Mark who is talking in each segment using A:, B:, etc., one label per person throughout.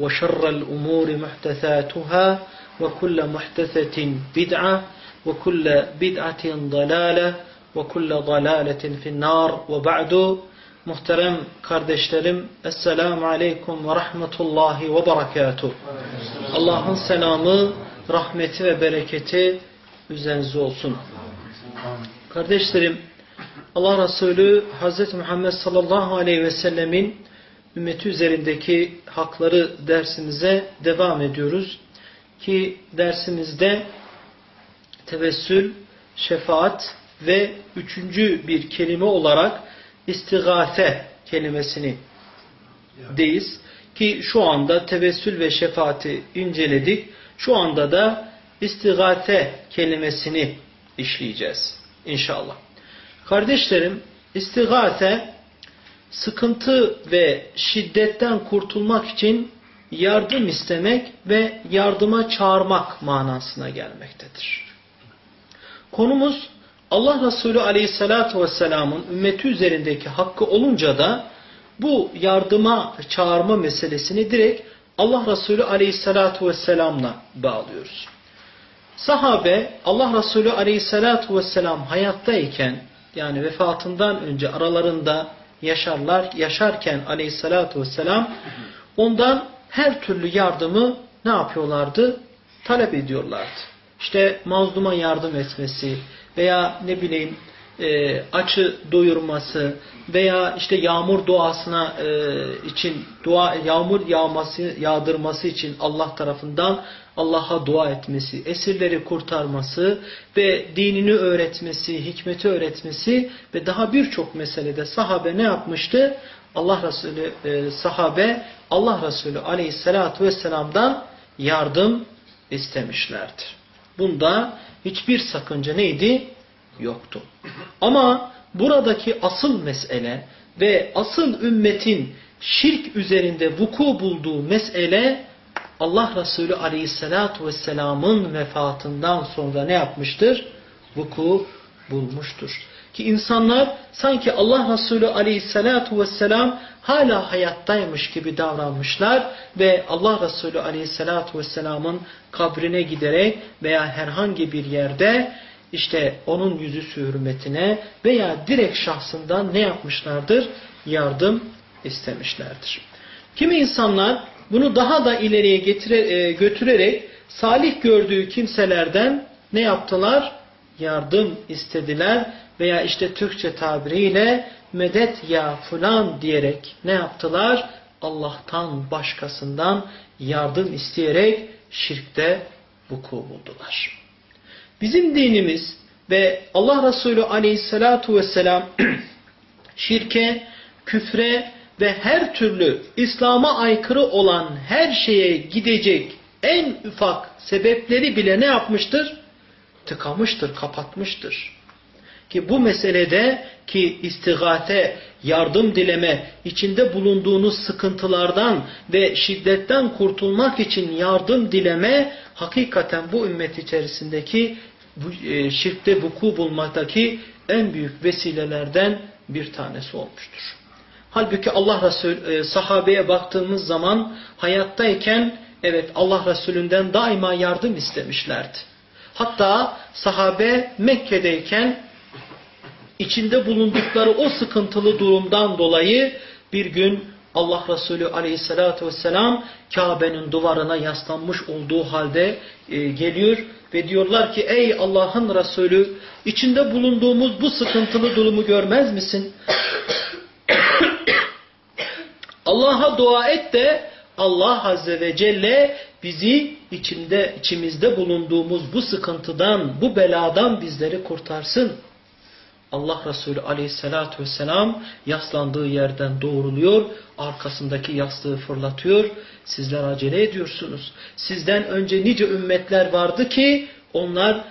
A: وشر الأمور محدثاتها وكل محدثة بدعة وكل بدعة ضلالة وكل ضلالة في النار وبعد Muhterem kardeşlerim, Esselamu Aleyküm ve Rahmetullahi ve Berekatuhu. Allah'ın selamı, rahmeti ve bereketi üzerinize olsun. Kardeşlerim, Allah Resulü Hz. Muhammed sallallahu aleyhi ve sellemin ümmeti üzerindeki hakları dersimize devam ediyoruz. Ki dersimizde tevessül, şefaat ve üçüncü bir kelime olarak istigate kelimesini deyiz. Ki şu anda tevessül ve şefaati inceledik. Şu anda da istigate kelimesini işleyeceğiz inşallah. Kardeşlerim istigate sıkıntı ve şiddetten kurtulmak için yardım istemek ve yardıma çağırmak manasına gelmektedir. Konumuz Allah Resulü Aleyhisselatü Vesselam'ın ümmeti üzerindeki hakkı olunca da bu yardıma çağırma meselesini direkt Allah Resulü Aleyhisselatü Vesselam'la bağlıyoruz. Sahabe Allah Resulü Aleyhisselatü Vesselam hayattayken yani vefatından önce aralarında yaşarlar, yaşarken Aleyhisselatü Vesselam ondan her türlü yardımı ne yapıyorlardı? Talep ediyorlardı. İşte mazluma yardım etmesi veya ne bileyim e, açı doyurması veya işte yağmur duasına e, için dua yağmur yağması yağdırması için Allah tarafından Allah'a dua etmesi, esirleri kurtarması ve dinini öğretmesi, hikmeti öğretmesi ve daha birçok meselede sahabe ne yapmıştı? Allah Resulü e, sahabe Allah Resulü Aleyhisselatü vesselam'dan yardım istemişlerdir. Bunda hiçbir sakınca neydi? Yoktu. Ama buradaki asıl mesele ve asıl ümmetin şirk üzerinde vuku bulduğu mesele Allah Resulü Aleyhisselatü Vesselam'ın vefatından sonra ne yapmıştır? Vuku bulmuştur. Ki insanlar sanki Allah Resulü Aleyhisselatü Vesselam hala hayattaymış gibi davranmışlar ve Allah Resulü Aleyhisselatü Vesselam'ın kabrine giderek veya herhangi bir yerde işte onun yüzü hürmetine veya direkt şahsından ne yapmışlardır? Yardım istemişlerdir. Kimi insanlar bunu daha da ileriye getire, götürerek salih gördüğü kimselerden ne yaptılar? Yardım istediler veya işte Türkçe tabiriyle medet ya fulan diyerek ne yaptılar? Allah'tan başkasından yardım isteyerek şirkte vuku buldular. Bizim dinimiz ve Allah Resulü aleyhissalatu vesselam şirke, küfre ve her türlü İslam'a aykırı olan her şeye gidecek en ufak sebepleri bile ne yapmıştır? Tıkamıştır, kapatmıştır. Ki bu meselede ki istigate, yardım dileme, içinde bulunduğunuz sıkıntılardan ve şiddetten kurtulmak için yardım dileme hakikaten bu ümmet içerisindeki e, şirkte vuku bulmaktaki en büyük vesilelerden bir tanesi olmuştur. Halbuki Allah Resulü e, sahabeye baktığımız zaman hayattayken evet Allah Resulünden daima yardım istemişlerdi. Hatta sahabe Mekke'deyken içinde bulundukları o sıkıntılı durumdan dolayı bir gün Allah Resulü aleyhissalatü vesselam Kabe'nin duvarına yaslanmış olduğu halde e, geliyor ve diyorlar ki ey Allah'ın Resulü içinde bulunduğumuz bu sıkıntılı durumu görmez misin? Allah'a dua et de Allah Azze ve Celle bizi içinde içimizde bulunduğumuz bu sıkıntıdan, bu beladan bizleri kurtarsın. Allah Resulü aleyhissalatü vesselam yaslandığı yerden doğruluyor, arkasındaki yastığı fırlatıyor. Sizler acele ediyorsunuz. Sizden önce nice ümmetler vardı ki onlar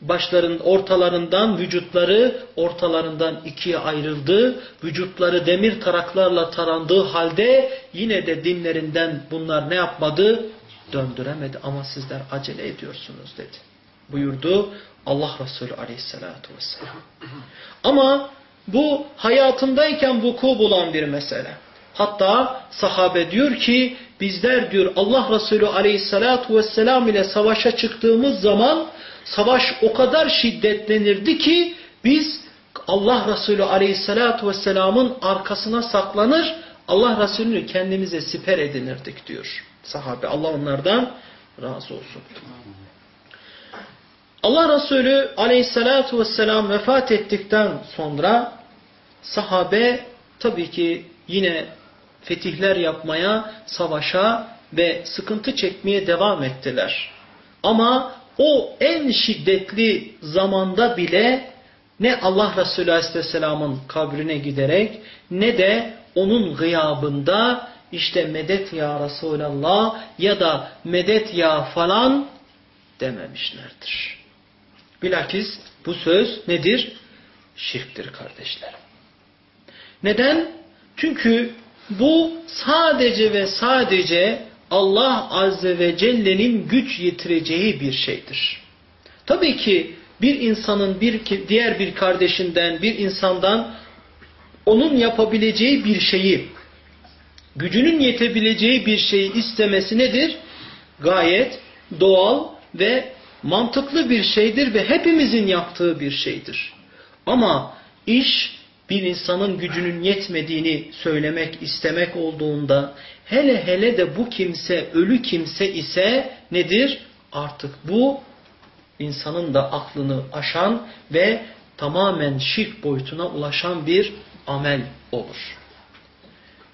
A: başların ortalarından vücutları ortalarından ikiye ayrıldı. Vücutları demir taraklarla tarandığı halde yine de dinlerinden bunlar ne yapmadı? Döndüremedi ama sizler acele ediyorsunuz dedi. Buyurdu Allah Resulü aleyhissalatu vesselam. Ama bu hayatındayken vuku bulan bir mesele. Hatta sahabe diyor ki bizler diyor Allah Resulü aleyhissalatu vesselam ile savaşa çıktığımız zaman savaş o kadar şiddetlenirdi ki biz Allah Resulü aleyhissalatu vesselamın arkasına saklanır Allah Resulü'nü kendimize siper edinirdik diyor sahabe. Allah onlardan razı olsun. Allah Resulü aleyhissalatu vesselam vefat ettikten sonra sahabe tabii ki yine fetihler yapmaya, savaşa ve sıkıntı çekmeye devam ettiler. Ama o en şiddetli zamanda bile ne Allah Resulü Aleyhisselam'ın kabrine giderek ne de onun gıyabında işte medet ya Resulallah ya da medet ya falan dememişlerdir. Bilakis bu söz nedir? Şirktir kardeşlerim. Neden? Çünkü bu sadece ve sadece Allah Azze ve Celle'nin güç yetireceği bir şeydir. Tabii ki bir insanın bir diğer bir kardeşinden, bir insandan onun yapabileceği bir şeyi, gücünün yetebileceği bir şeyi istemesi nedir? Gayet doğal ve mantıklı bir şeydir ve hepimizin yaptığı bir şeydir. Ama iş bir insanın gücünün yetmediğini söylemek, istemek olduğunda hele hele de bu kimse ölü kimse ise nedir? Artık bu insanın da aklını aşan ve tamamen şirk boyutuna ulaşan bir amel olur.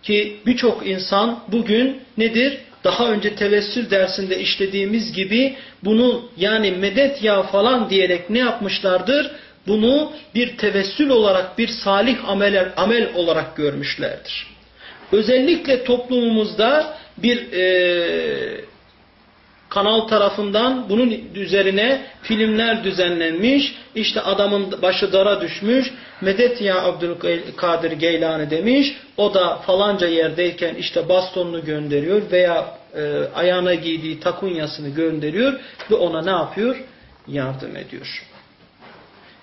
A: Ki birçok insan bugün nedir? Daha önce tevessül dersinde işlediğimiz gibi bunu yani medet ya falan diyerek ne yapmışlardır? Bunu bir tevessül olarak bir salih amel, amel olarak görmüşlerdir. Özellikle toplumumuzda bir e, kanal tarafından bunun üzerine filmler düzenlenmiş. İşte adamın başı dara düşmüş. Medet ya Abdülkadir Geylani demiş. O da falanca yerdeyken işte bastonunu gönderiyor veya e, ayağına giydiği takunyasını gönderiyor ve ona ne yapıyor? Yardım ediyor.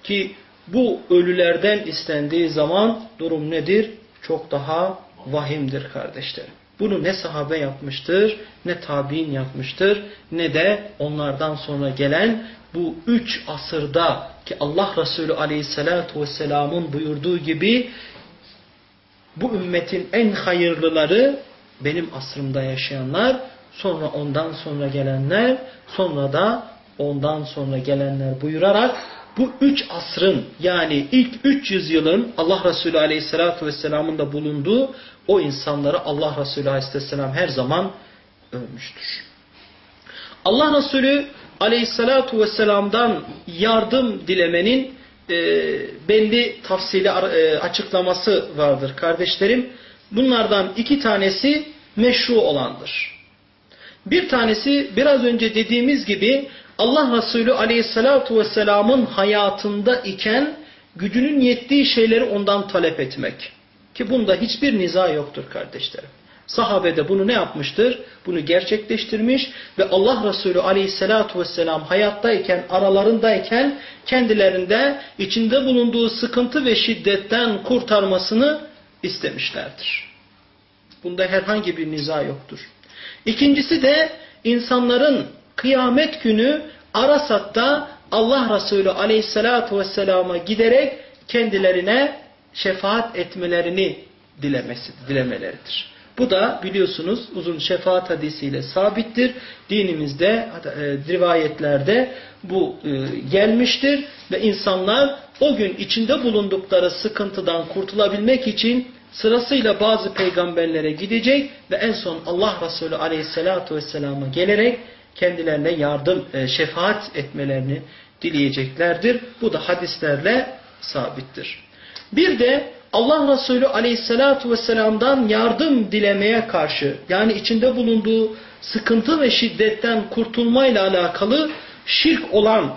A: Ki bu ölülerden istendiği zaman durum nedir? Çok daha vahimdir kardeşlerim. Bunu ne sahabe yapmıştır, ne tabi'in yapmıştır, ne de onlardan sonra gelen bu üç asırda ki Allah Resulü aleyhissalatu vesselamın buyurduğu gibi bu ümmetin en hayırlıları benim asrımda yaşayanlar, sonra ondan sonra gelenler, sonra da ondan sonra gelenler buyurarak bu üç asrın yani ilk 300 yılın Allah Resulü Aleyhisselatü Vesselam'ın da bulunduğu o insanları Allah Resulü Aleyhisselam her zaman övmüştür. Allah Resulü Aleyhisselatü Vesselam'dan yardım dilemenin e, belli tafsili e, açıklaması vardır kardeşlerim. Bunlardan iki tanesi meşru olandır. Bir tanesi biraz önce dediğimiz gibi Allah Resulü aleyhissalatu vesselamın hayatında iken gücünün yettiği şeyleri ondan talep etmek. Ki bunda hiçbir niza yoktur kardeşlerim. Sahabe de bunu ne yapmıştır? Bunu gerçekleştirmiş ve Allah Resulü aleyhissalatu vesselam hayattayken, aralarındayken kendilerinde içinde bulunduğu sıkıntı ve şiddetten kurtarmasını istemişlerdir. Bunda herhangi bir niza yoktur. İkincisi de insanların kıyamet günü Arasat'ta Allah Resulü aleyhissalatu vesselama giderek kendilerine şefaat etmelerini dilemesi, dilemeleridir. Bu da biliyorsunuz uzun şefaat hadisiyle sabittir. Dinimizde, e, rivayetlerde bu e, gelmiştir ve insanlar o gün içinde bulundukları sıkıntıdan kurtulabilmek için sırasıyla bazı peygamberlere gidecek ve en son Allah Resulü aleyhissalatu vesselama gelerek kendilerine yardım, e, şefaat etmelerini dileyeceklerdir. Bu da hadislerle sabittir. Bir de Allah Resulü aleyhissalatu vesselam'dan yardım dilemeye karşı yani içinde bulunduğu sıkıntı ve şiddetten kurtulmayla alakalı şirk olan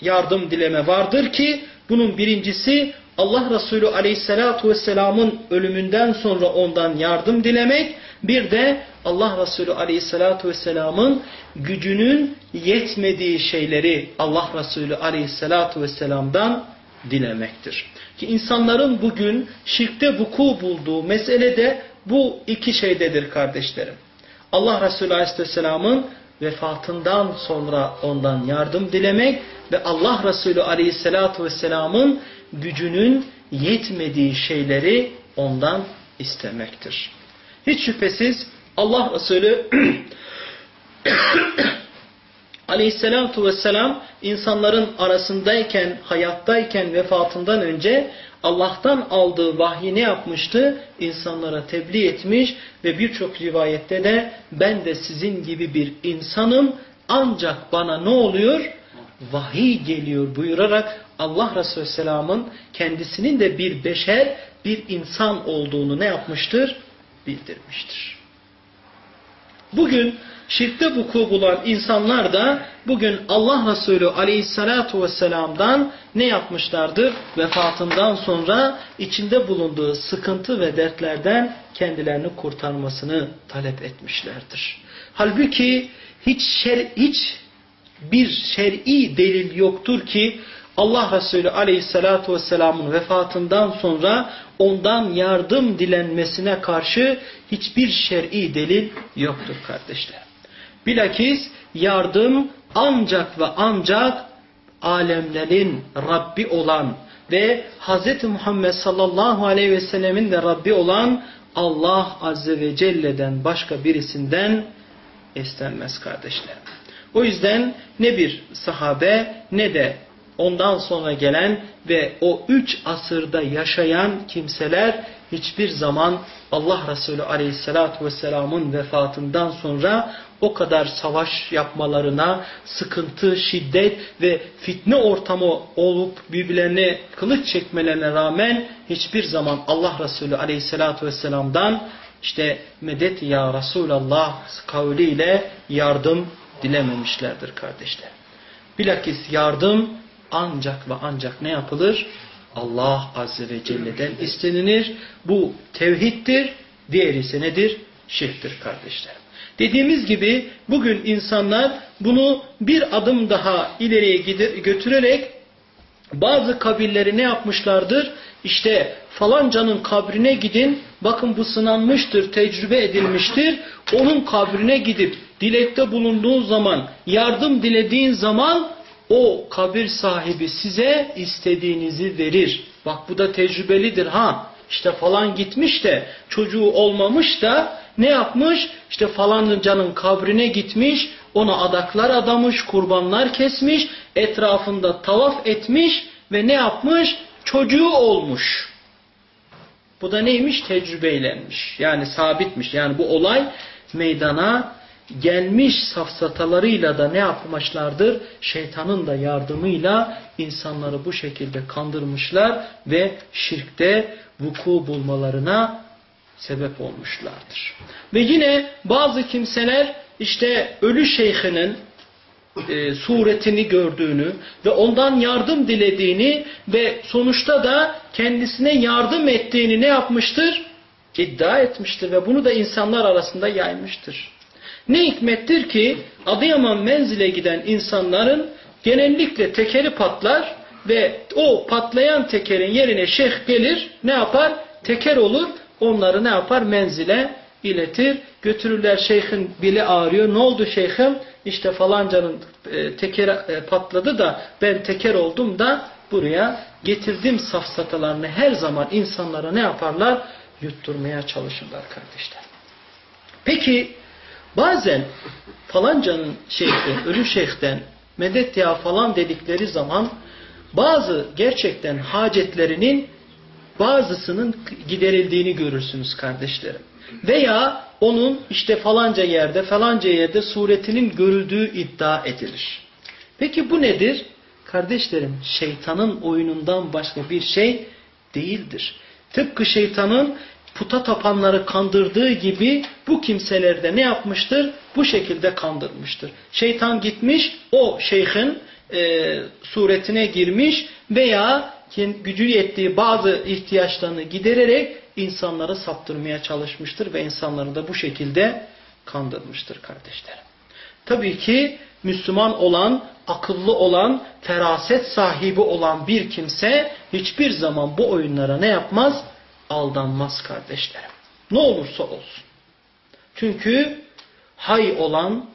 A: yardım dileme vardır ki bunun birincisi Allah Resulü aleyhissalatu vesselamın ölümünden sonra ondan yardım dilemek bir de Allah Resulü aleyhissalatu vesselamın gücünün yetmediği şeyleri Allah Resulü aleyhissalatu vesselam'dan dilemektir. Ki insanların bugün şirkte vuku bulduğu mesele de bu iki şeydedir kardeşlerim. Allah Resulü Aleyhisselam'ın vefatından sonra ondan yardım dilemek ve Allah Resulü Aleyhisselatü Vesselam'ın gücünün yetmediği şeyleri ondan istemektir. Hiç şüphesiz Allah Resulü Aleyhisselatu vesselam insanların arasındayken, hayattayken, vefatından önce Allah'tan aldığı vahyi ne yapmıştı? İnsanlara tebliğ etmiş ve birçok rivayette de ben de sizin gibi bir insanım ancak bana ne oluyor? Vahiy geliyor buyurarak Allah Resulü Selam'ın kendisinin de bir beşer, bir insan olduğunu ne yapmıştır? Bildirmiştir. Bugün şirkte vuku bulan insanlar da bugün Allah Resulü aleyhissalatu vesselam'dan ne yapmışlardır? Vefatından sonra içinde bulunduğu sıkıntı ve dertlerden kendilerini kurtarmasını talep etmişlerdir. Halbuki hiç, şer, hiç bir şer'i delil yoktur ki Allah Resulü aleyhissalatu vesselamın vefatından sonra ondan yardım dilenmesine karşı hiçbir şer'i delil yoktur kardeşler. Bilakis yardım ancak ve ancak alemlerin Rabbi olan ve Hz. Muhammed sallallahu aleyhi ve sellemin de Rabbi olan Allah azze ve celle'den başka birisinden istenmez kardeşler. O yüzden ne bir sahabe ne de ondan sonra gelen ve o üç asırda yaşayan kimseler hiçbir zaman Allah Resulü aleyhissalatu vesselamın vefatından sonra o kadar savaş yapmalarına, sıkıntı, şiddet ve fitne ortamı olup birbirlerine kılıç çekmelerine rağmen hiçbir zaman Allah Resulü aleyhissalatu vesselam'dan işte medet ya Resulallah kavliyle yardım dilememişlerdir kardeşler. Bilakis yardım ancak ve ancak ne yapılır? Allah Azze ve Celle'den istenilir. Bu tevhiddir. Diğeri ise nedir? Şirktir kardeşler. Dediğimiz gibi bugün insanlar bunu bir adım daha ileriye götürerek bazı kabilleri ne yapmışlardır? İşte falancanın kabrine gidin, bakın bu sınanmıştır, tecrübe edilmiştir. Onun kabrine gidip dilekte bulunduğun zaman, yardım dilediğin zaman o kabir sahibi size istediğinizi verir. Bak bu da tecrübelidir ha. İşte falan gitmiş de çocuğu olmamış da ne yapmış? İşte falancanın kabrine gitmiş, ona adaklar adamış, kurbanlar kesmiş, etrafında tavaf etmiş ve ne yapmış? Çocuğu olmuş. Bu da neymiş? Tecrübeylenmiş. Yani sabitmiş. Yani bu olay meydana gelmiş safsatalarıyla da ne yapmışlardır? Şeytanın da yardımıyla insanları bu şekilde kandırmışlar ve şirkte vuku bulmalarına sebep olmuşlardır. Ve yine bazı kimseler işte ölü şeyhinin e, suretini gördüğünü ve ondan yardım dilediğini ve sonuçta da kendisine yardım ettiğini ne yapmıştır? iddia etmiştir ve bunu da insanlar arasında yaymıştır. Ne hikmettir ki Adıyaman menzile giden insanların genellikle tekeri patlar ve o patlayan tekerin yerine şeyh gelir ne yapar? Teker olur onları ne yapar? Menzile iletir. Götürürler şeyhin bili ağrıyor. Ne oldu şeyhim? İşte falancanın e, tekeri e, patladı da ben teker oldum da buraya getirdim safsatalarını her zaman insanlara ne yaparlar? Yutturmaya çalışırlar kardeşler. Peki bazen falancanın şeyhten, ölü şeyhten medet ya falan dedikleri zaman bazı gerçekten hacetlerinin bazısının giderildiğini görürsünüz kardeşlerim. Veya onun işte falanca yerde falanca yerde suretinin görüldüğü iddia edilir. Peki bu nedir? Kardeşlerim şeytanın oyunundan başka bir şey değildir. Tıpkı şeytanın puta tapanları kandırdığı gibi bu kimseler de ne yapmıştır? Bu şekilde kandırmıştır. Şeytan gitmiş o şeyhin e, suretine girmiş veya gücü yettiği bazı ihtiyaçlarını gidererek insanları saptırmaya çalışmıştır ve insanları da bu şekilde kandırmıştır kardeşlerim. Tabii ki Müslüman olan, akıllı olan, feraset sahibi olan bir kimse hiçbir zaman bu oyunlara ne yapmaz? Aldanmaz kardeşlerim. Ne olursa olsun. Çünkü hay olan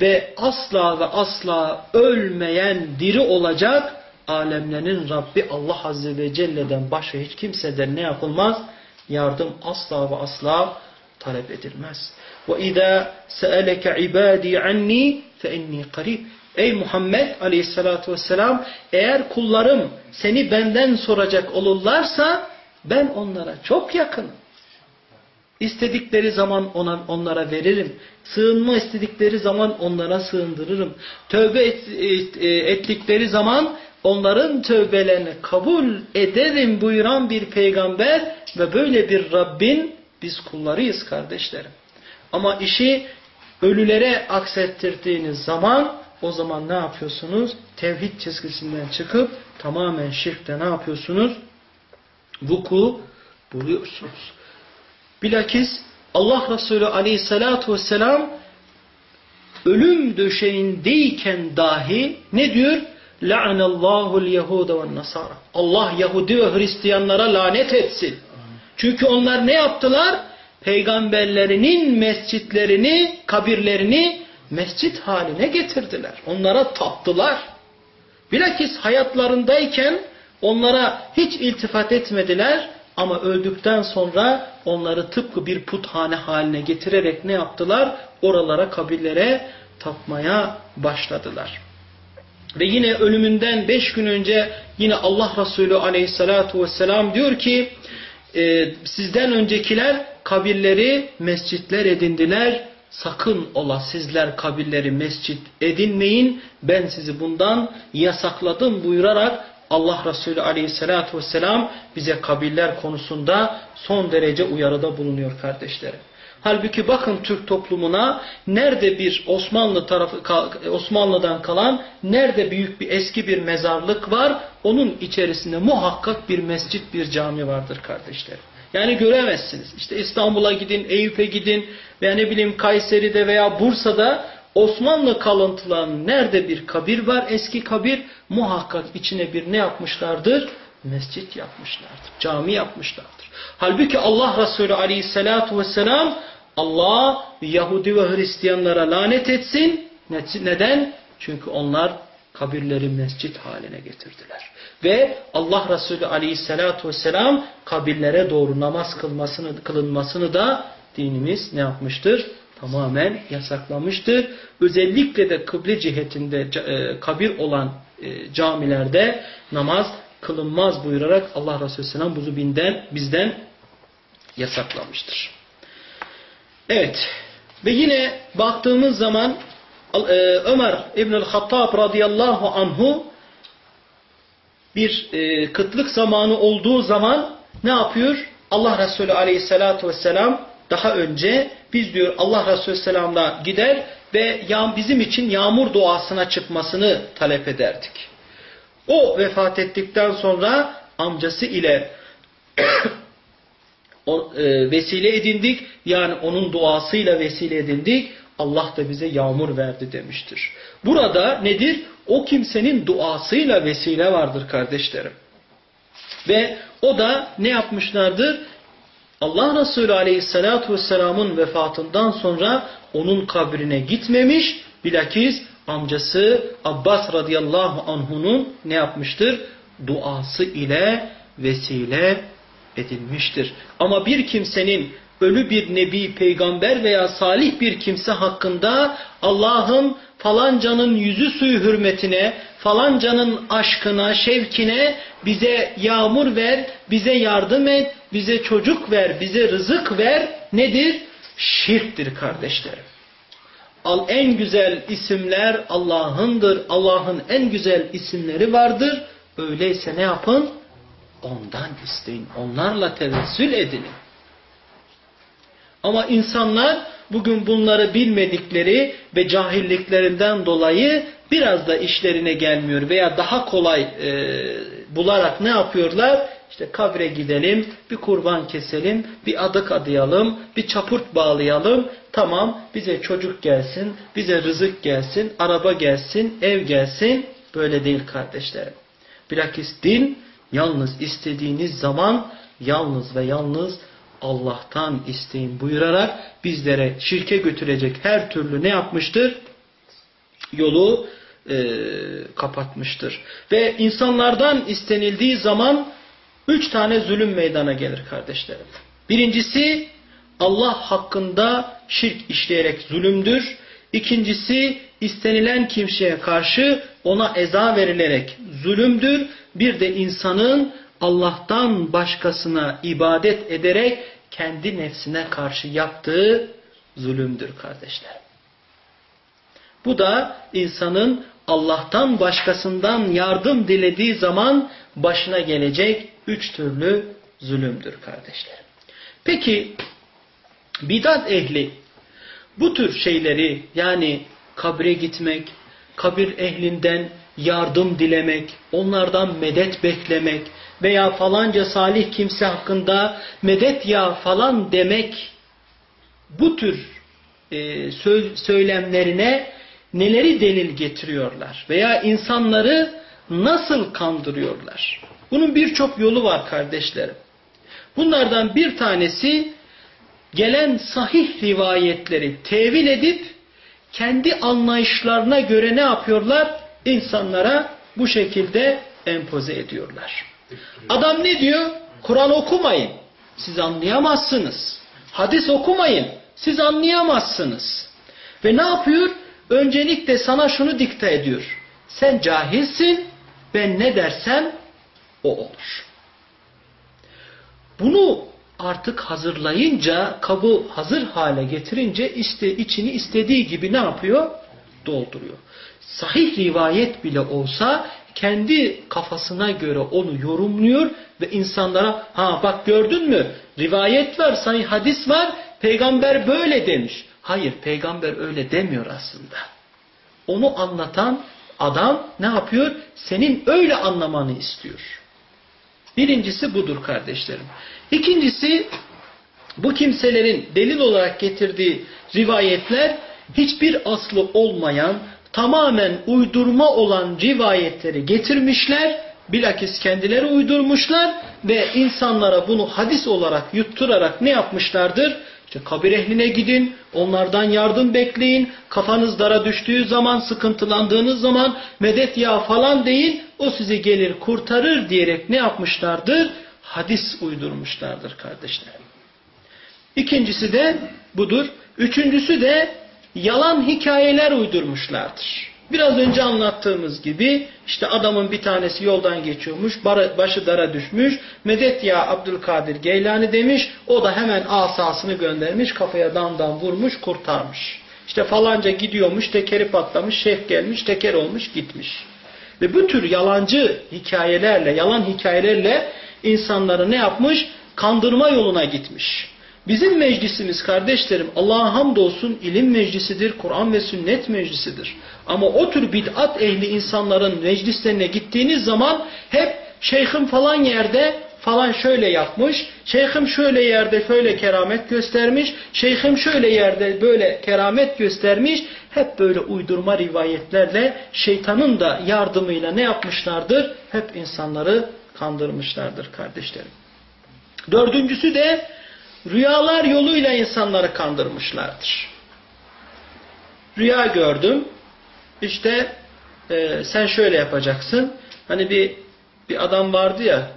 A: ve asla ve asla ölmeyen diri olacak alemlerin Rabbi Allah Azze ve Celle'den başka hiç kimseden ne yapılmaz? Yardım asla ve asla talep edilmez. وَاِذَا سَأَلَكَ عِبَادِي عَنِّي فَاِنِّي قَرِيبٌ Ey Muhammed aleyhissalatu vesselam eğer kullarım seni benden soracak olurlarsa ben onlara çok yakınım. İstedikleri zaman ona, onlara veririm. Sığınma istedikleri zaman onlara sığındırırım. Tövbe et, et, e, ettikleri zaman onların tövbelerini kabul ederim buyuran bir peygamber ve böyle bir Rabbin biz kullarıyız kardeşlerim. Ama işi ölülere aksettirdiğiniz zaman o zaman ne yapıyorsunuz? Tevhid çizgisinden çıkıp tamamen şirkte ne yapıyorsunuz? Vuku buluyorsunuz. Bilakis Allah Resulü aleyhissalatu vesselam ölüm döşeğindeyken dahi ne diyor? La'anallahu l-Yahuda ve nasara. Allah Yahudi ve Hristiyanlara lanet etsin. Çünkü onlar ne yaptılar? Peygamberlerinin mescitlerini, kabirlerini mescit haline getirdiler. Onlara taptılar. Bilakis hayatlarındayken onlara hiç iltifat etmediler ama öldükten sonra onları tıpkı bir puthane haline getirerek ne yaptılar? Oralara, kabirlere tapmaya başladılar. Ve yine ölümünden beş gün önce yine Allah Resulü aleyhissalatu vesselam diyor ki e, sizden öncekiler kabirleri mescitler edindiler. Sakın ola sizler kabirleri mescit edinmeyin. Ben sizi bundan yasakladım buyurarak Allah Resulü aleyhissalatu vesselam bize kabirler konusunda son derece uyarıda bulunuyor kardeşlerim. Halbuki bakın Türk toplumuna nerede bir Osmanlı tarafı Osmanlı'dan kalan nerede büyük bir eski bir mezarlık var onun içerisinde muhakkak bir mescit bir cami vardır kardeşlerim. Yani göremezsiniz. İşte İstanbul'a gidin, Eyüp'e gidin veya ne bileyim Kayseri'de veya Bursa'da Osmanlı kalıntılarının nerede bir kabir var eski kabir muhakkak içine bir ne yapmışlardır? Mescit yapmışlardır. Cami yapmışlardır. Halbuki Allah Resulü aleyhissalatu vesselam Allah Yahudi ve Hristiyanlara lanet etsin. Neden? Çünkü onlar kabirleri mescit haline getirdiler. Ve Allah Resulü aleyhissalatu vesselam kabirlere doğru namaz kılmasını, kılınmasını da dinimiz ne yapmıştır? Tamamen yasaklamıştır. Özellikle de kıble cihetinde e, kabir olan e, camilerde namaz kılınmaz buyurarak Allah Resulü Selam buzu binden, bizden yasaklamıştır. Evet ve yine baktığımız zaman e, Ömer İbnül Hattab radıyallahu anhu bir kıtlık zamanı olduğu zaman ne yapıyor? Allah Resulü aleyhissalatu vesselam daha önce biz diyor Allah Resulü selamla gider ve bizim için yağmur duasına çıkmasını talep ederdik. O vefat ettikten sonra amcası ile e, vesile edindik. Yani onun duasıyla vesile edindik. Allah da bize yağmur verdi demiştir. Burada nedir? O kimsenin duasıyla vesile vardır kardeşlerim. Ve o da ne yapmışlardır? Allah Resulü Aleyhisselatü Vesselam'ın vefatından sonra onun kabrine gitmemiş. Bilakis amcası Abbas radıyallahu anhunun ne yapmıştır? Duası ile vesile edilmiştir. Ama bir kimsenin ölü bir nebi, peygamber veya salih bir kimse hakkında Allah'ın falancanın yüzü suyu hürmetine, falancanın aşkına, şevkine bize yağmur ver, bize yardım et, bize çocuk ver, bize rızık ver nedir? Şirktir kardeşlerim. Al en güzel isimler Allah'ındır. Allah'ın en güzel isimleri vardır. Öyleyse ne yapın? Ondan isteyin. Onlarla tevessül edin. Ama insanlar bugün bunları bilmedikleri ve cahilliklerinden dolayı biraz da işlerine gelmiyor veya daha kolay e, bularak ne yapıyorlar? İşte kabre gidelim, bir kurban keselim, bir adık adayalım, bir çapurt bağlayalım. Tamam bize çocuk gelsin, bize rızık gelsin, araba gelsin, ev gelsin. Böyle değil kardeşlerim. Bilakis din yalnız istediğiniz zaman yalnız ve yalnız Allah'tan isteyin buyurarak bizlere şirke götürecek her türlü ne yapmıştır? Yolu e, kapatmıştır. Ve insanlardan istenildiği zaman üç tane zulüm meydana gelir kardeşlerim. Birincisi Allah hakkında şirk işleyerek zulümdür. İkincisi istenilen kimseye karşı ona eza verilerek zulümdür. Bir de insanın Allah'tan başkasına ibadet ederek kendi nefsine karşı yaptığı zulümdür kardeşler. Bu da insanın Allah'tan başkasından yardım dilediği zaman başına gelecek üç türlü zulümdür kardeşler. Peki bidat ehli bu tür şeyleri yani kabre gitmek, kabir ehlinden yardım dilemek, onlardan medet beklemek veya falanca salih kimse hakkında medet ya falan demek bu tür e, söylemlerine neleri delil getiriyorlar veya insanları nasıl kandırıyorlar? Bunun birçok yolu var kardeşlerim. Bunlardan bir tanesi gelen sahih rivayetleri tevil edip kendi anlayışlarına göre ne yapıyorlar? İnsanlara bu şekilde empoze ediyorlar. Adam ne diyor? Kur'an okumayın. Siz anlayamazsınız. Hadis okumayın. Siz anlayamazsınız. Ve ne yapıyor? Öncelikle sana şunu dikte ediyor. Sen cahilsin. Ben ne dersem o olur. Bunu artık hazırlayınca, kabı hazır hale getirince işte içini istediği gibi ne yapıyor? Dolduruyor. Sahih rivayet bile olsa kendi kafasına göre onu yorumluyor ve insanlara ha bak gördün mü rivayet var, sahih hadis var, peygamber böyle demiş. Hayır peygamber öyle demiyor aslında. Onu anlatan adam ne yapıyor? Senin öyle anlamanı istiyor. Birincisi budur kardeşlerim. İkincisi bu kimselerin delil olarak getirdiği rivayetler hiçbir aslı olmayan tamamen uydurma olan rivayetleri getirmişler. Bilakis kendileri uydurmuşlar ve insanlara bunu hadis olarak yutturarak ne yapmışlardır? İşte kabir ehline gidin, onlardan yardım bekleyin, kafanız dara düştüğü zaman, sıkıntılandığınız zaman medet ya falan değil, o sizi gelir kurtarır diyerek ne yapmışlardır? Hadis uydurmuşlardır kardeşlerim. İkincisi de budur. Üçüncüsü de yalan hikayeler uydurmuşlardır. Biraz önce anlattığımız gibi işte adamın bir tanesi yoldan geçiyormuş, başı dara düşmüş, medet ya Abdülkadir Geylani demiş, o da hemen asasını göndermiş, kafaya damdan vurmuş, kurtarmış. İşte falanca gidiyormuş, tekeri patlamış, şeyh gelmiş, teker olmuş, gitmiş. Ve bu tür yalancı hikayelerle, yalan hikayelerle insanları ne yapmış? Kandırma yoluna gitmiş. Bizim meclisimiz kardeşlerim Allah'a hamdolsun ilim meclisidir, Kur'an ve sünnet meclisidir. Ama o tür bid'at ehli insanların meclislerine gittiğiniz zaman hep şeyhin falan yerde falan şöyle yapmış, şeyhim şöyle yerde şöyle keramet göstermiş, şeyhim şöyle yerde böyle keramet göstermiş. Hep böyle uydurma rivayetlerle şeytanın da yardımıyla ne yapmışlardır? Hep insanları kandırmışlardır kardeşlerim. Dördüncüsü de rüyalar yoluyla insanları kandırmışlardır. Rüya gördüm. İşte e, sen şöyle yapacaksın. Hani bir bir adam vardı ya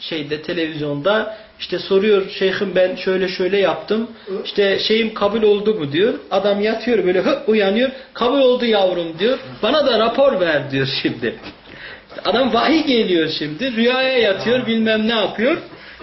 A: şeyde televizyonda işte soruyor şeyhim ben şöyle şöyle yaptım. İşte şeyim kabul oldu mu diyor. Adam yatıyor böyle hı, uyanıyor. Kabul oldu yavrum diyor. Bana da rapor ver diyor şimdi. Adam vahiy geliyor şimdi. Rüyaya yatıyor bilmem ne yapıyor.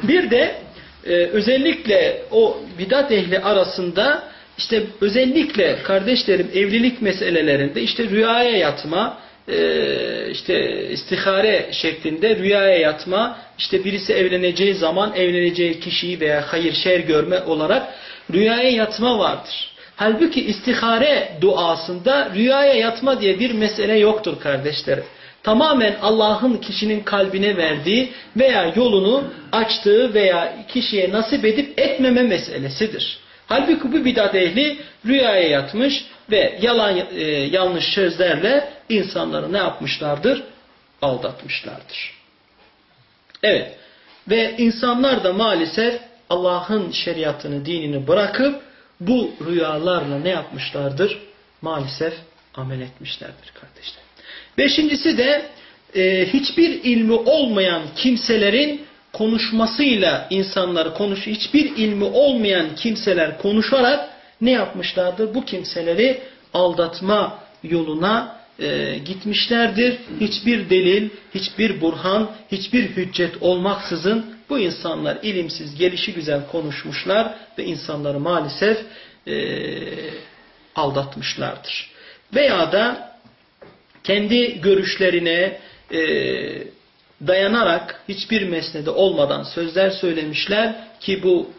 A: Bir de e, özellikle o bidat ehli arasında işte özellikle kardeşlerim evlilik meselelerinde işte rüyaya yatma, e, işte istihare şeklinde rüyaya yatma, işte birisi evleneceği zaman evleneceği kişiyi veya hayır şer görme olarak rüyaya yatma vardır. Halbuki istihare duasında rüyaya yatma diye bir mesele yoktur kardeşlerim. Tamamen Allah'ın kişinin kalbine verdiği veya yolunu açtığı veya kişiye nasip edip etmeme meselesidir. Halbuki bu bidat ehli rüyaya yatmış ve yalan e, yanlış sözlerle insanları ne yapmışlardır? Aldatmışlardır. Evet. Ve insanlar da maalesef Allah'ın şeriatını, dinini bırakıp bu rüyalarla ne yapmışlardır? Maalesef amel etmişlerdir kardeşler. Beşincisi de e, hiçbir ilmi olmayan kimselerin konuşmasıyla insanları konuş hiçbir ilmi olmayan kimseler konuşarak ne yapmışlardır? Bu kimseleri aldatma yoluna e, gitmişlerdir. Hiçbir delil, hiçbir burhan, hiçbir hüccet olmaksızın bu insanlar ilimsiz, gelişi güzel konuşmuşlar ve insanları maalesef e, aldatmışlardır. Veya da kendi görüşlerine e, dayanarak hiçbir mesnede olmadan sözler söylemişler ki bu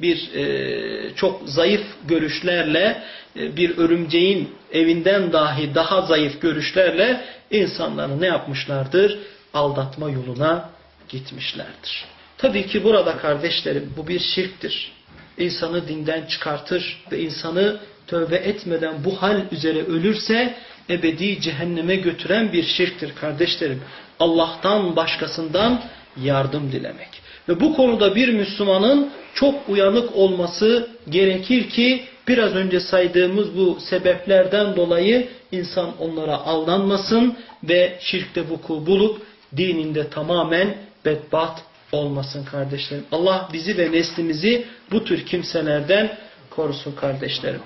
A: bir e, çok zayıf görüşlerle e, bir örümceğin evinden dahi daha zayıf görüşlerle insanları ne yapmışlardır? Aldatma yoluna gitmişlerdir. Tabii ki burada kardeşlerim bu bir şirktir. İnsanı dinden çıkartır ve insanı tövbe etmeden bu hal üzere ölürse ebedi cehenneme götüren bir şirktir kardeşlerim. Allah'tan başkasından yardım dilemek. Ve bu konuda bir Müslümanın çok uyanık olması gerekir ki biraz önce saydığımız bu sebeplerden dolayı insan onlara aldanmasın ve şirkte vuku bulup dininde tamamen bedbat olmasın kardeşlerim. Allah bizi ve neslimizi bu tür kimselerden korusun kardeşlerim.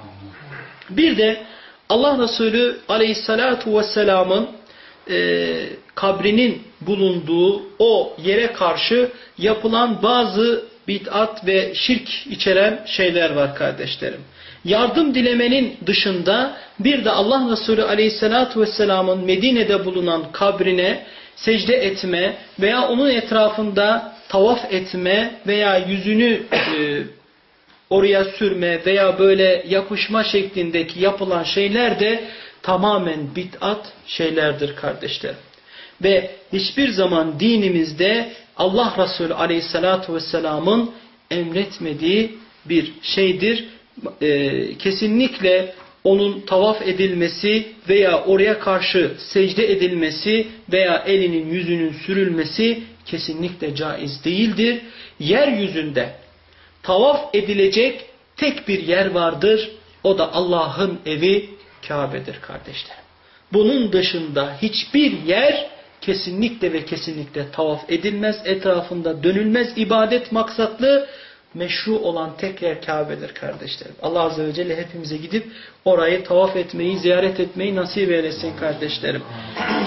A: Bir de Allah Resulü aleyhissalatu vesselamın e, kabrinin bulunduğu o yere karşı yapılan bazı bid'at ve şirk içeren şeyler var kardeşlerim. Yardım dilemenin dışında bir de Allah Resulü aleyhissalatu vesselamın Medine'de bulunan kabrine secde etme veya onun etrafında tavaf etme veya yüzünü e, oraya sürme veya böyle yapışma şeklindeki yapılan şeyler de tamamen bid'at şeylerdir kardeşlerim. Ve hiçbir zaman dinimizde Allah Resulü aleyhissalatu vesselamın emretmediği bir şeydir. Ee, kesinlikle onun tavaf edilmesi veya oraya karşı secde edilmesi veya elinin yüzünün sürülmesi kesinlikle caiz değildir. Yeryüzünde tavaf edilecek tek bir yer vardır. O da Allah'ın evi Kabe'dir kardeşlerim. Bunun dışında hiçbir yer kesinlikle ve kesinlikle tavaf edilmez, etrafında dönülmez, ibadet maksatlı meşru olan tek yer Kabe'dir kardeşlerim. Allah Azze ve Celle hepimize gidip orayı tavaf etmeyi, ziyaret etmeyi nasip eylesin kardeşlerim.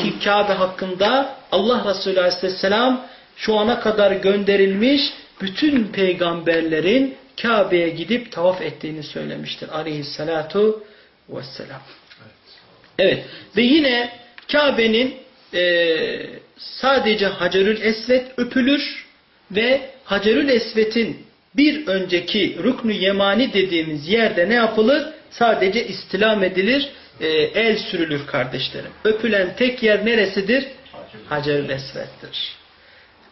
A: Ki Kabe hakkında Allah Resulü Aleyhisselam şu ana kadar gönderilmiş bütün peygamberlerin Kabe'ye gidip tavaf ettiğini söylemiştir. Aleyhissalatu vesselam. Evet. Ve yine Kabe'nin e, sadece Hacerül Esvet öpülür ve Hacerül Esvet'in bir önceki ruknu yemani dediğimiz yerde ne yapılır? Sadece istilam edilir, e, el sürülür kardeşlerim. Öpülen tek yer neresidir? Hacerül Esvet'tir.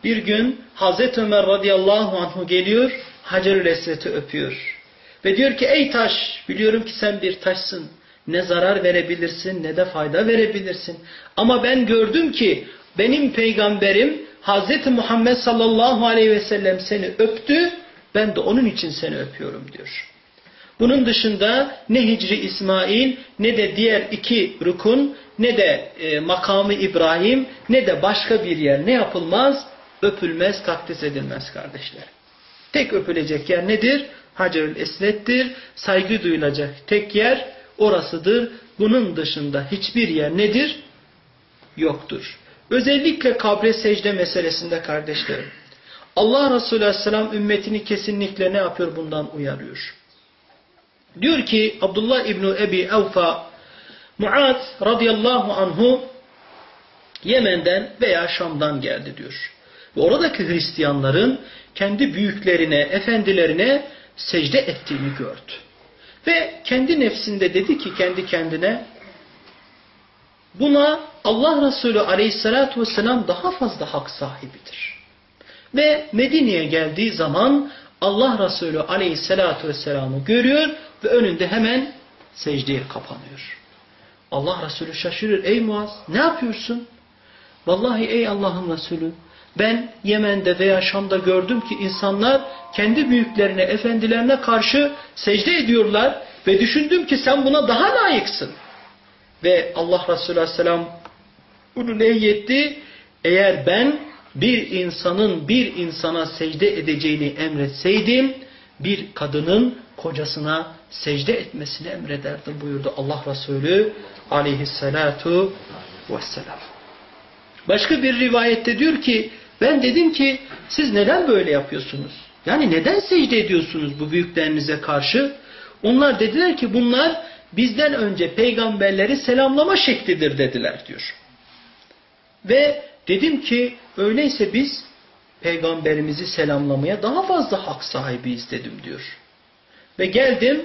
A: Bir gün Hazreti Ömer radıyallahu anhu geliyor, Hacer-ül Esvet'i öpüyor. Ve diyor ki ey taş biliyorum ki sen bir taşsın. Ne zarar verebilirsin ne de fayda verebilirsin. Ama ben gördüm ki benim peygamberim Hazreti Muhammed sallallahu aleyhi ve sellem seni öptü. Ben de onun için seni öpüyorum diyor. Bunun dışında ne Hicri İsmail ne de diğer iki rukun ne de e, makamı İbrahim ne de başka bir yer ne yapılmaz? Öpülmez, takdis edilmez kardeşler. Tek öpülecek yer nedir? Hacerül Esved'dir. Saygı duyulacak tek yer orasıdır. Bunun dışında hiçbir yer nedir? Yoktur. Özellikle kabre secde meselesinde kardeşlerim. Allah Resulü Aleyhisselam ümmetini kesinlikle ne yapıyor bundan uyarıyor. Diyor ki Abdullah İbni Ebi Evfa Muad radıyallahu anhu Yemen'den veya Şam'dan geldi diyor. Ve oradaki Hristiyanların kendi büyüklerine, efendilerine secde ettiğini gördü. Ve kendi nefsinde dedi ki kendi kendine buna Allah Resulü aleyhissalatu vesselam daha fazla hak sahibidir. Ve Medine'ye geldiği zaman Allah Resulü aleyhissalatu vesselam'ı görüyor ve önünde hemen secdeye kapanıyor. Allah Resulü şaşırır. Ey Muaz ne yapıyorsun? Vallahi ey Allah'ın Resulü ben Yemen'de veya Şam'da gördüm ki insanlar kendi büyüklerine, efendilerine karşı secde ediyorlar ve düşündüm ki sen buna daha layıksın. Ve Allah Resulü Aleyhisselam bunu neyyetti? Eğer ben bir insanın bir insana secde edeceğini emretseydim, bir kadının kocasına secde etmesini emrederdim buyurdu Allah Resulü aleyhissalatu vesselam. Başka bir rivayette diyor ki ben dedim ki siz neden böyle yapıyorsunuz? Yani neden secde ediyorsunuz bu büyüklerinize karşı? Onlar dediler ki bunlar bizden önce peygamberleri selamlama şeklidir dediler diyor. Ve dedim ki öyleyse biz peygamberimizi selamlamaya daha fazla hak sahibiyiz dedim diyor. Ve geldim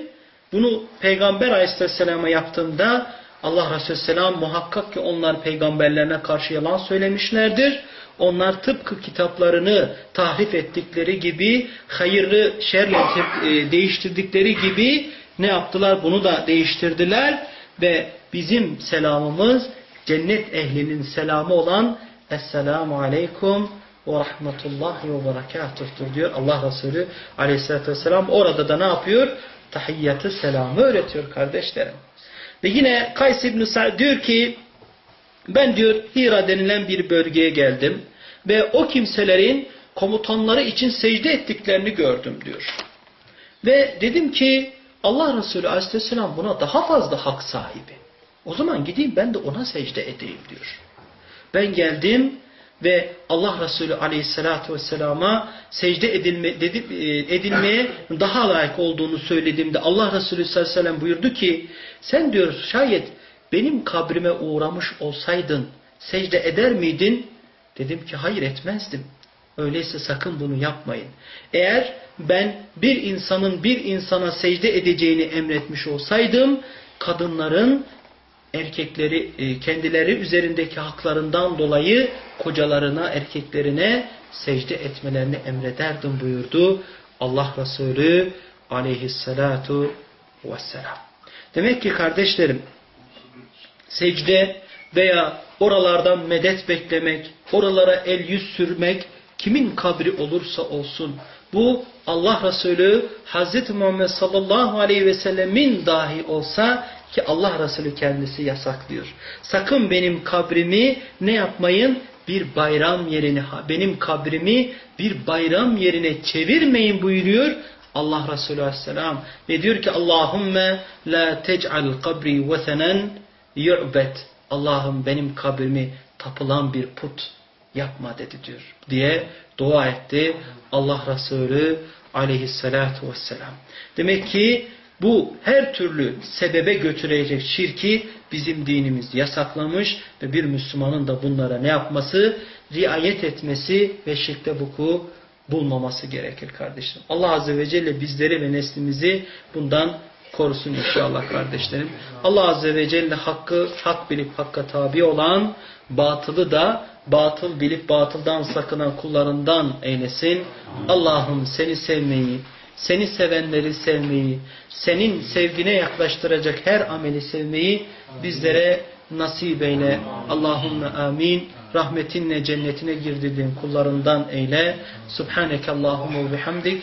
A: bunu peygamber aleyhisselam'a yaptığımda Allah Resulü selam muhakkak ki onlar peygamberlerine karşı yalan söylemişlerdir. Onlar tıpkı kitaplarını tahrif ettikleri gibi hayırlı şerle e, değiştirdikleri gibi ne yaptılar? Bunu da değiştirdiler ve bizim selamımız cennet ehlinin selamı olan Esselamu Aleyküm ve Rahmetullahi ve Berekatuh'tur diyor Allah Resulü Aleyhisselatü Vesselam. Orada da ne yapıyor? Tahiyyatı selamı öğretiyor kardeşlerim. Ve yine Kays İbn-i diyor ki ben diyor Hira denilen bir bölgeye geldim ve o kimselerin komutanları için secde ettiklerini gördüm diyor. Ve dedim ki Allah Resulü Aleyhisselam buna daha fazla hak sahibi. O zaman gideyim ben de ona secde edeyim diyor. Ben geldim ve Allah Resulü Aleyhisselatü Vesselam'a secde edilme, e, edilmeye daha layık olduğunu söylediğimde Allah Resulü sallallahu aleyhi ve sellem buyurdu ki sen diyor şayet benim kabrime uğramış olsaydın secde eder miydin? Dedim ki hayır etmezdim. Öyleyse sakın bunu yapmayın. Eğer ben bir insanın bir insana secde edeceğini emretmiş olsaydım kadınların erkekleri e, kendileri üzerindeki haklarından dolayı kocalarına, erkeklerine secde etmelerini emrederdim buyurdu Allah Resulü aleyhissalatu vesselam. Demek ki kardeşlerim secde veya oralardan medet beklemek, oralara el yüz sürmek kimin kabri olursa olsun bu Allah Resulü Hazreti Muhammed sallallahu aleyhi ve sellemin dahi olsa ki Allah Resulü kendisi yasaklıyor. Sakın benim kabrimi ne yapmayın? Bir bayram yerine, benim kabrimi bir bayram yerine çevirmeyin buyuruyor Allah Resulü Aleyhisselam. Ve diyor ki Allahümme la tec'al kabri vesenen yu'bet. Allah'ım benim kabrimi tapılan bir put yapma dedi diyor. Diye dua etti Allah Resulü aleyhissalatu vesselam. Demek ki bu her türlü sebebe götürecek şirki bizim dinimiz yasaklamış ve bir Müslümanın da bunlara ne yapması? Riayet etmesi ve şirkte vuku bulmaması gerekir kardeşlerim. Allah Azze ve Celle bizleri ve neslimizi bundan korusun inşallah kardeşlerim. Allah Azze ve Celle hakkı hak bilip hakka tabi olan, batılı da batıl bilip batıldan sakınan kullarından eylesin. Allah'ım seni sevmeyi, seni sevenleri sevmeyi, senin sevgine yaklaştıracak her ameli sevmeyi bizlere nasip eyle. Allahümme amin. Rahmetinle cennetine girdiğin kullarından eyle. Subhaneke Allahümme ve bihamdik.